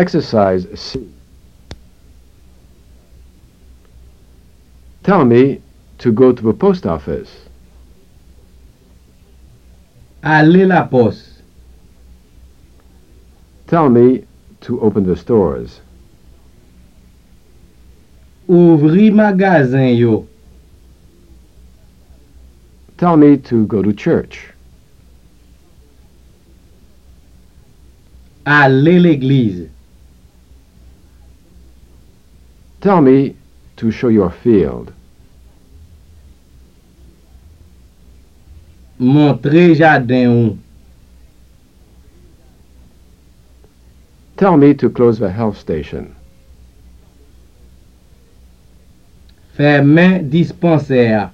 Exercise C. Tell me to go to the post office. Ale la pos. Tell me to open the stores. Ouvri magazin yo. Tell me to go to church. Ale l'église. Tell me to show your field. Montre jardin ou. Tell me to close the health station. Fermer dispensaire.